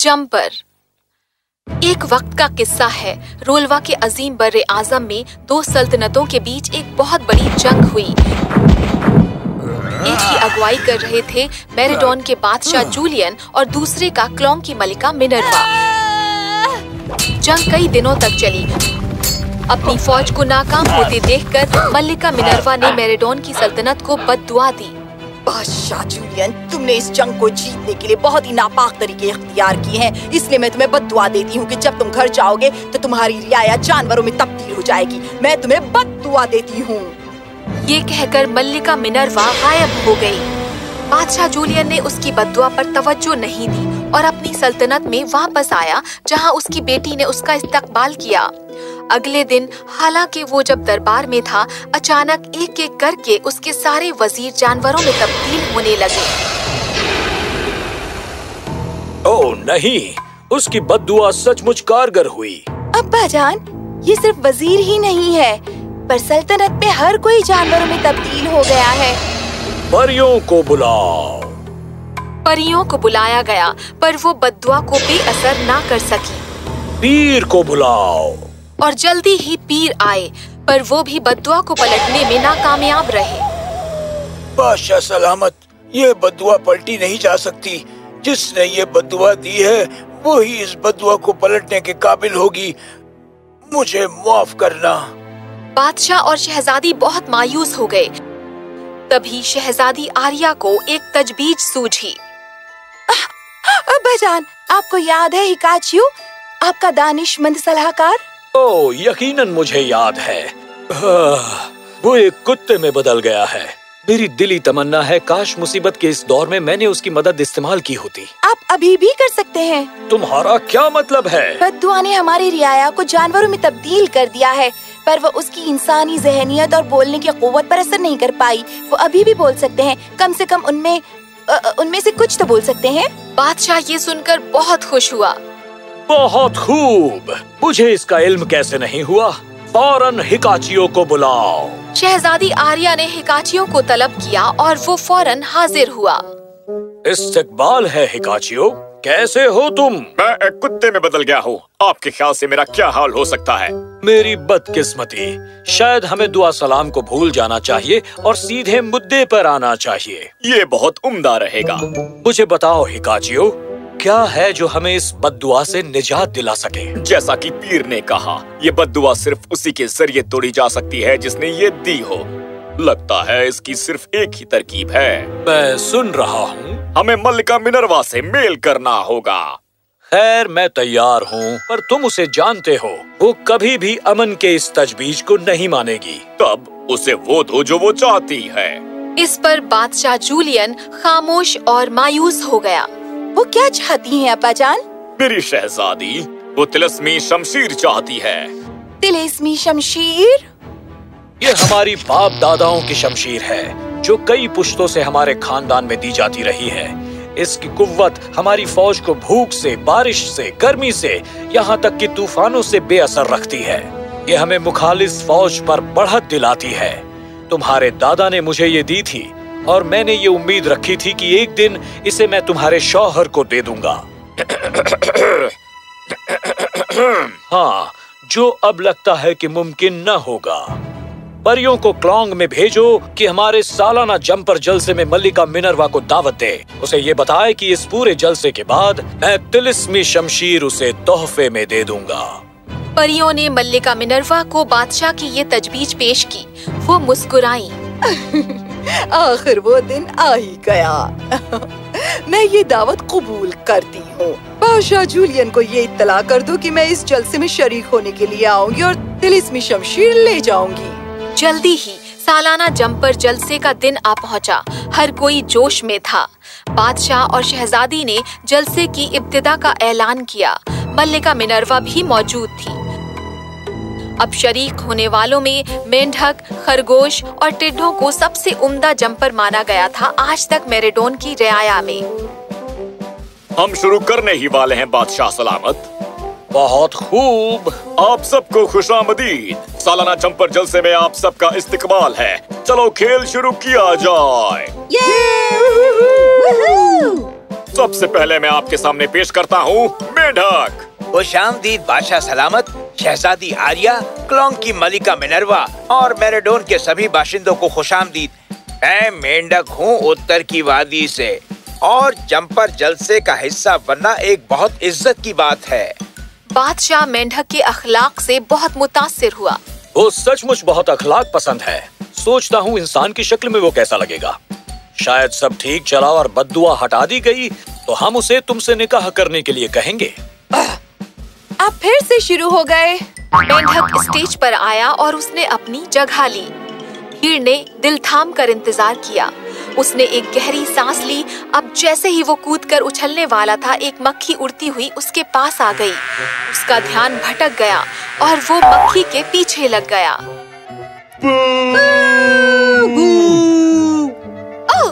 Jumper एक वक्त का किस्सा है। रोलवा के अजीम बर आज़म में दो सल्तनतों के बीच एक बहुत बड़ी जंग हुई। एक की अगुवाई कर रहे थे मेरेडोन के बादशाह जूलियन और दूसरे का क्लोंग की मलिका मिनरवा। जंग कई दिनों तक चली। अपनी फौज को नाकाम होते देखकर मल्लिका मिनरवा ने मेरेडोन की सल्तनत को बददुआ दी। बादशाह जूलियन तुमने इस जंग को जीतने के लिए बहुत ही नापाक तरीके इख्तियार किए हैं। इसलिए मैं तुम्हें बददुआ देती हूँ कि जब तुम घर जाओगे तो तुम्हारी रियाया जानवरों में तब्दील हो जाएगी। मैं तुम्हें बददुआ देती हूँ। ये कहकर मल्लिका मिनरवा गायब हो गई। बादशाह जूलियन ने उसकी बददुआ पर तवज्जो नहीं दी और अपनी सल्तनत में वापस आया, जहाँ उसकी बेटी ने उसका इस्तकबाल किया। अगले दिन हालाँकि वो जब दरबार में था अचानक एक एक करके उसके सारे वज़ीर जानवरों में तब्दील होने लगे। ओ नहीं! उसकी बददुआ सचमुच कारगर हुई। अब्बा जान ये सिर्फ़ वज़ीर ही नहीं है पर सल्तनत में हर कोई जानवरों में तब्दील हो गया है। परियों को बुलाओ। परियों को बुलाया गया पर वो बददुआ को बेअसर ना कर सकी। पीर को बुलाओ। और जल्दी ही पीर आए पर वो भी बददुआ को पलटने में नाकामयाब रहे। बादशाह सलामत ये बदुआ पलटी नहीं जा सकती। जिसने ये बदुआ दी है वो ही इस बदुआ को पलटने के काबिल होगी। मुझे माफ़ करना। बादशाह और शहजादी बहुत मायूस हो गए। तभी शहजादी आर्या को एक तजबीज सूझी। अब्बा आपको याद है हिकाचियो? आपका दानिशमंद सलाहकार? ओ यकीनन मुझे याद है। वो एक कुत्ते में बदल गया है। मेरी दिली तमन्ना है काश मुसीबत के इस दौर में मैंने उसकी मदद इस्तेमाल की होती। आप अभी भी कर सकते हैं। तुम्हारा क्या मतलब है? बददुआ ने हमारी रियाया को जानवरों में तब्दील कर दिया है पर वो उसकी इंसानी जहनियत और बोलने की कुव्वत पर असर नहीं कर पाई। वो अभी भी बोल सकते हैं कम से कम उनमें उनमें से कुछ तो बोल सकते हैं। बादशाह ये सुनकर बहुत खुश हुआ। बहुत खूब। मुझे इसका इल्म कैसे नहीं हुआ? फ़ौरन हिकाचियों को बुलाओ। शहजादी आर्या ने हिकाचियों को तलब किया और वो फ़ौरन हाजिर हुआ। इस्तकबाल है हिकाचियों। कैसे हो तुम? मैं एक कुत्ते में बदल गया हूँ। आपके ख्याल से मेरा क्या हाल हो सकता है? मेरी बदकिस्मती। शायद हमें दुआ सलाम को भूल जाना चाहिए और सीधे मुद्दे पर आना चाहिए। ये बहुत उम्दा रहेगा। मुझे बताओ हिकाचियो क्या है जो हमें इस बददुआ से निजात दिला सके? जैसा कि पीर ने कहा ये बददुआ सिर्फ़ उसी के ज़रिए तोड़ी जा सकती है जिसने ये दी हो। लगता है इसकी सिर्फ़ एक ही तरकीब है। मैं सुन रहा हूँ। हमें मल्लिका मिनरवा से मेल करना होगा। खैर मैं तैयार हूँ पर तुम उसे जानते हो। वो कभी भी अमन के इस तजवीज को नहीं मानेगी। तब उसे वो दो जो वो चाहती है। इस पर बादशाह जूलियन खामोश और मायूस हो गया। वो क्या चाहती हैं अब्बा जान? मेरी शहजादी वो तिलस्मी शमशीर चाहती है। तिलिस्मी शमशीर? ये हमारी बाप दादाओं की शमशीर है जो कई पुश्तों से हमारे खानदान में दी जाती रही है। इसकी कुव्वत हमारी फौज को भूख से बारिश से गर्मी से यहाँ तक कि तूफानों से बेअसर रखती है। ये हमें मुखालिस फौज पर बढ़त दिलाती है। तुम्हारे दादा ने मुझे ये दी थी और मैंने ये उम्मीद रखी थी कि एक दिन इसे मैं तुम्हारे शौहर को दे दूँगा। हाँ जो अब लगता है कि मुमकिन न होगा। परियों को क्लॉन्ग में भेजो कि हमारे सालाना जंपर जलसे में मल्लिका मिनरवा को दावत दे। उसे ये बताए कि इस पूरे जलसे के बाद मैं तिलिस्मी शमशीर उसे तोहफे में दे दूँगा। परियों ने मल्लिका मिनरवा को बादशाह की ये तजवीज पेश की। वो मुस्कुराई। आखिर वो दिन आ ही गया। मैं ये दावत कबूल करती हूँ। बादशाह जूलियन को ये इत्तला कर दो कि मैं इस जलसे में शरीक होने के लिए आऊँगी और तिलिस्मी शमशीर ले जाऊँगी। जल्दी ही सालाना जंपर जलसे का दिन आ पहुँचा। हर कोई जोश में था। बादशाह और शहजादी ने जलसे की इब्तिदा का ऐलान किया। मल्लिका मिनरवा भी मौजूद थी। अब शरीक होने वालों में मेंढक खरगोश और टिड्ढों को सबसे उम्दा जंपर माना गया था आज तक मेरेडोन की रियाया में। हम शुरू करने ही वाले हैं बादशाह सलामत। बहुत खूब। आप सबको खुशामदीद सालाना जंपर जलसे में आप सबका इस्तकबाल है। चलो खेल शुरू किया जाए। सबसे पहले मैं आपके सामने पेश करता हूँ मेंढक। खुश आमदीद बादशाह सलामत। शहजादी आर्या क्लोंग की मलिका मिनरवा और मेरेडोन के सभी बाशिंदों को खुश आमदीद मैं मेंढक हूँ उत्तर की वादी से और जंपर जलसे का हिस्सा बनना एक बहुत इज़्ज़त की बात है। बादशाह मेंढक के अखलाक से बहुत मुतासिर हुआ। वो सचमुच बहुत अखलाक पसंद है। सोचता हूँ इंसान की शक्ल में वो कैसा लगेगा। शायद सब ठीक चला और बददुआ हटा दी गई तो हम उसे तुमसे निकाह करने के लिए कहेंगे। आप फिर से शुरू हो गए। मेंढक स्टेज पर आया और उसने अपनी जगह ली। भीड़ ने दिल थाम कर इंतज़ार किया। उसने एक गहरी सांस ली। अब जैसे ही वो कूद कर उछलने वाला था एक मक्खी उड़ती हुई उसके पास आ गई। उसका ध्यान भटक गया और वो मक्खी के पीछे लग गया। ओह,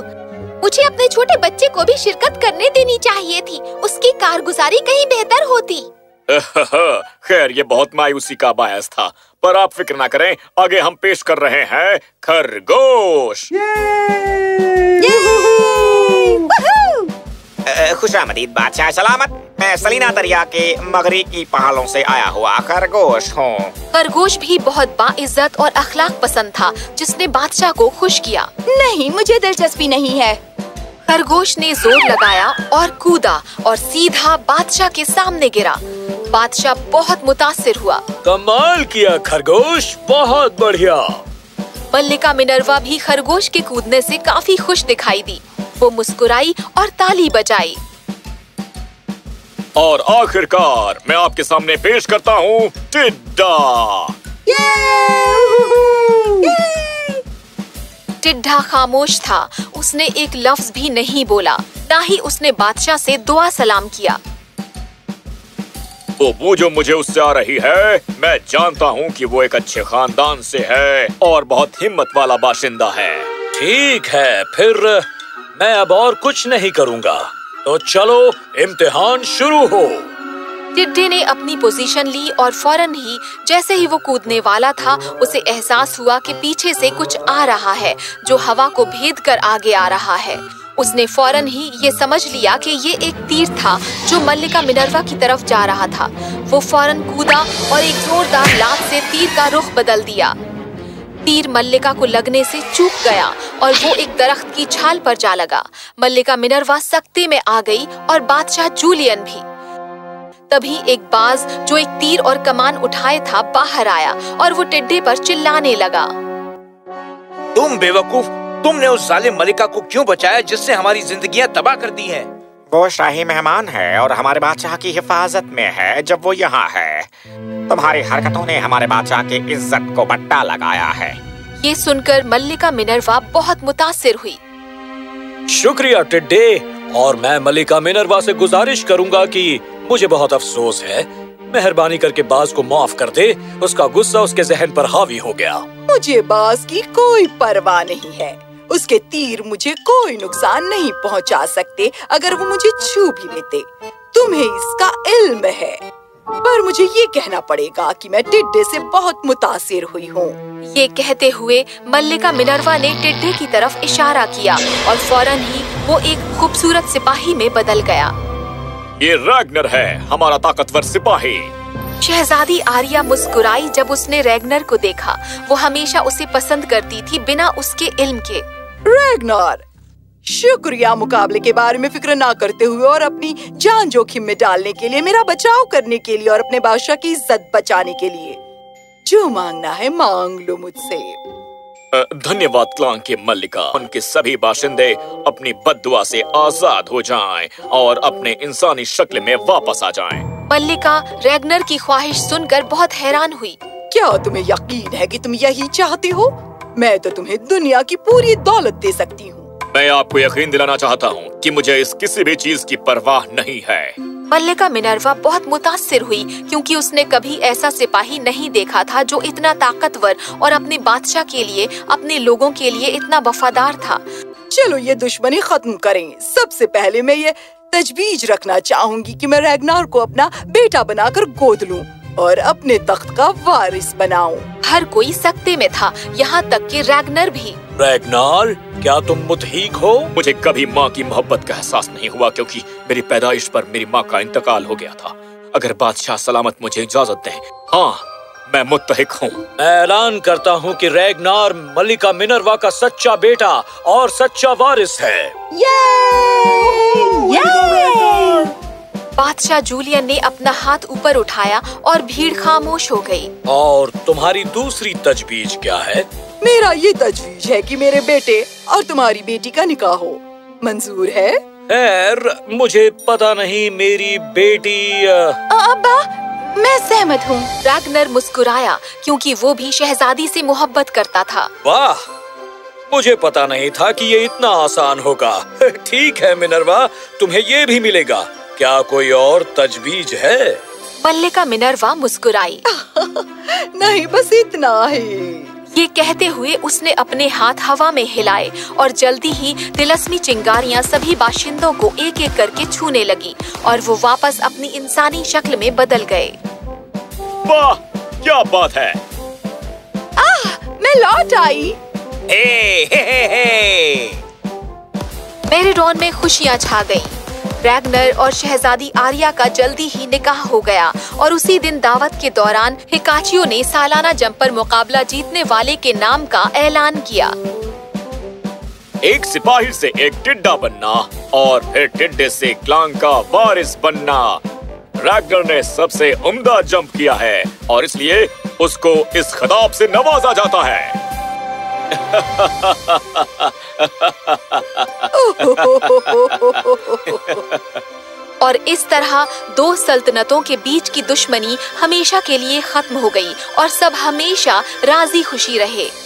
मुझे अपने छोटे बच्चे को भी शिरकत करने देनी चाहिए थी। उसकी कारगुजारी कहीं बेहतर होती। खैर ये बहुत मायूसी का बायस था पर आप फ़िक्र ना करें आगे हम पेश कर रहे हैं खरगोश। खुश आमदीद बादशाह सलामत। मैं सलीना दरिया के मगरी की पहाड़ों से आया हुआ खरगोश हूँ। खरगोश भी बहुत बाइज्जत और अखलाक पसंद था जिसने बादशाह को खुश किया। नहीं मुझे दिलचस्पी नहीं है। खरगोश ने ज़ोर लगाया और कूदा और सीधा बादशाह के सामने गिरा। बादशाह बहुत मुतासिर हुआ। कमाल किया खरगोश। बहुत बढ़िया। मल्लिका मिनरवा भी खरगोश के कूदने से काफ़ी खुश दिखाई दी। वो मुस्कुराई और ताली बजाई। और आखिरकार मैं आपके सामने पेश करता हूँ टिड्डा। टिड्ढा खामोश था। उसने एक लफ्ज भी नहीं बोला। ना ही उसने बादशाह से दुआ सलाम किया। वो वो जो मुझे उससे आ रही है मैं जानता हूँ कि वो एक अच्छे खानदान से है और बहुत हिम्मत वाला बाशिंदा है। ठीक है फिर मैं अब और कुछ नहीं करूँगा। तो चलो इम्तिहान शुरू हो। टिड्डी ने अपनी पोजीशन ली और फ़ौरन ही जैसे ही वो कूदने वाला था उसे एहसास हुआ कि पीछे से कुछ आ रहा है जो हवा को भेद कर आगे आ रहा है। उसने फ़ौरन ही ये समझ लिया कि ये एक तीर था जो मल्लिका मिनरवा की तरफ़ जा रहा था। वो फ़ौरन कूदा और एक जोरदार लात से तीर का रुख बदल दिया। तीर मल्लिका को लगने से चूक गया और वो एक दरख्त की छाल पर जा लगा। मल्लिका मिनरवा सख्ती में आ गई और बादशाह जूलियन भी। तभी एक बाज जो एक तीर और कमान उठाए था बाहर आया और वो टिड्डे पर चिल्लाने लगा। तुम बेवकूफ़ तुमने उस जालिम मलिका को क्यों बचाया जिससे हमारी जिंदगियाँ तबाह कर दी हैं? वो शाही मेहमान है और हमारे बादशाह की हिफाजत में है जब वो यहाँ है। तुम्हारी हरकतों ने हमारे बादशाह की इज़्ज़त को बट्टा लगाया है। ये सुनकर मल्लिका मिनरवा बहुत मुतासिर हुई। शुक्रिया टिड्डे। और मैं मल्लिका मिनरवा से गुजारिश करूँगा कि मुझे बहुत अफसोस है। मेहरबानी करके बाज को माफ़ कर दे। उसका गुस्सा उसके जहन पर हावी हो गया। मुझे बाज की कोई परवाह नहीं है। उसके तीर मुझे कोई नुकसान नहीं पहुँचा सकते अगर वो मुझे छू भी लेते। तुम्हें इसका इल्म है। पर मुझे ये कहना पड़ेगा कि मैं टिड्डे से बहुत मुतासिर हुई हूँ। ये कहते हुए मल्लिका मिनरवा ने टिड्डे की तरफ़ इशारा किया और फ़ौरन ही वो एक खूबसूरत सिपाही में बदल गया। ये रैगनर है हमारा ताकतवर सिपाही। शहजादी आरिया मुस्कुराई जब उसने रेगनर को देखा। वो हमेशा उसे पसंद करती थी बिना उसके इल्म के। रेगनर, शुक्रिया मुकाबले के बारे में फ़िक्र ना करते हुए और अपनी जान जोखिम में डालने के लिए, मेरा बचाव करने के लिए और अपने बादशाह की इज़्ज़त बचाने के लिए। जो मांगना है, मांग लो मुझसे। धन्यवाद क्लांग के मल्लिका। उनके सभी बाशिंदे अपनी बदुआ से आज़ाद हो जाएँ और अपने इंसानी शक्ल में वापस आ जाएँ। मल्लिका रेगनर की ख्वाहिश सुनकर बहुत हैरान हुई। क्या तुम्हें यकीन है कि तुम यही चाहती हो? मैं तो तुम्हें दुनिया की पूरी दौलत दे सकती हूँ मैं आपको यकीन दिलाना चाहता हूँ कि मुझे इस किसी भी चीज़ की परवाह नहीं है। मल्लिका मिनरवा बहुत मुतासिर हुई क्योंकि उसने कभी ऐसा सिपाही नहीं देखा था जो इतना ताकतवर और अपने बादशाह के लिए अपने लोगों के लिए इतना वफादार था। चलो ये दुश्मनी खत्म करें। सबसे पहले मैं ये तजवीज रखना चाहूँगी कि मैं रैगनार को अपना बेटा बनाकर गोद लूँ। और अपने तख्त का वारिस बनाऊँ। हर कोई सकते में था यहाँ तक कि रैगनर भी। रैगनार क्या तुम मुतहीक हो? मुझे कभी माँ की मोहब्बत का एहसास नहीं हुआ क्योंकि मेरी पैदाइश पर मेरी माँ का इंतकाल हो गया था। अगर बादशाह सलामत मुझे इजाज़त दें हाँ मैं मुतहिक हूँ। मैं ऐलान करता हूँ कि रैगनार मलिका मिनरवा का सच्चा बेटा और सच्चा वारिस है। बादशाह जूलियन ने अपना हाथ ऊपर उठाया और भीड़ खामोश हो गई। और तुम्हारी दूसरी तजवीज क्या है? मेरा ये तजवीज है कि मेरे बेटे और तुम्हारी बेटी का निकाह हो। मंजूर है? खैर मुझे पता नहीं मेरी बेटी अ, अब्बा मैं सहमत हूँ। रैगनर मुस्कुराया क्योंकि वो भी शहजादी से मोहब्बत करता था। वाह मुझे पता नहीं था कि ये इतना आसान होगा। ठीक है मिनरवा तुम्हें ये भी मिलेगा। क्या कोई और तजवीज है? बल्ले का मिनरवा मुस्कुराई। नहीं बस इतना ही। ये कहते हुए उसने अपने हाथ हवा में हिलाए और जल्दी ही तिलस्मी चिंगारियाँ सभी बाशिंदों को एक एक करके छूने लगी और वो वापस अपनी इंसानी शक्ल में बदल गए। वाह क्या बात है। मैं लौट आई। हे हे हे हे। मेरिडॉन में खुशियाँ छा गईं। रैगनर और शहजादी आर्या का जल्दी ही निकाह हो गया और उसी दिन दावत के दौरान हिकाचियो ने सालाना जंपर मुकाबला जीतने वाले के नाम का ऐलान किया। एक सिपाही से एक टिड्डा बनना और फिर टिड्डे से क्लांग का वारिस बनना। रैगनर ने सबसे उम्दा जंप किया है और इसलिए उसको इस खिताब से नवाजा जाता है। और इस तरह दो सल्तनतों के बीच की दुश्मनी हमेशा के लिए खत्म हो गई और सब हमेशा राज़ी खुशी रहे।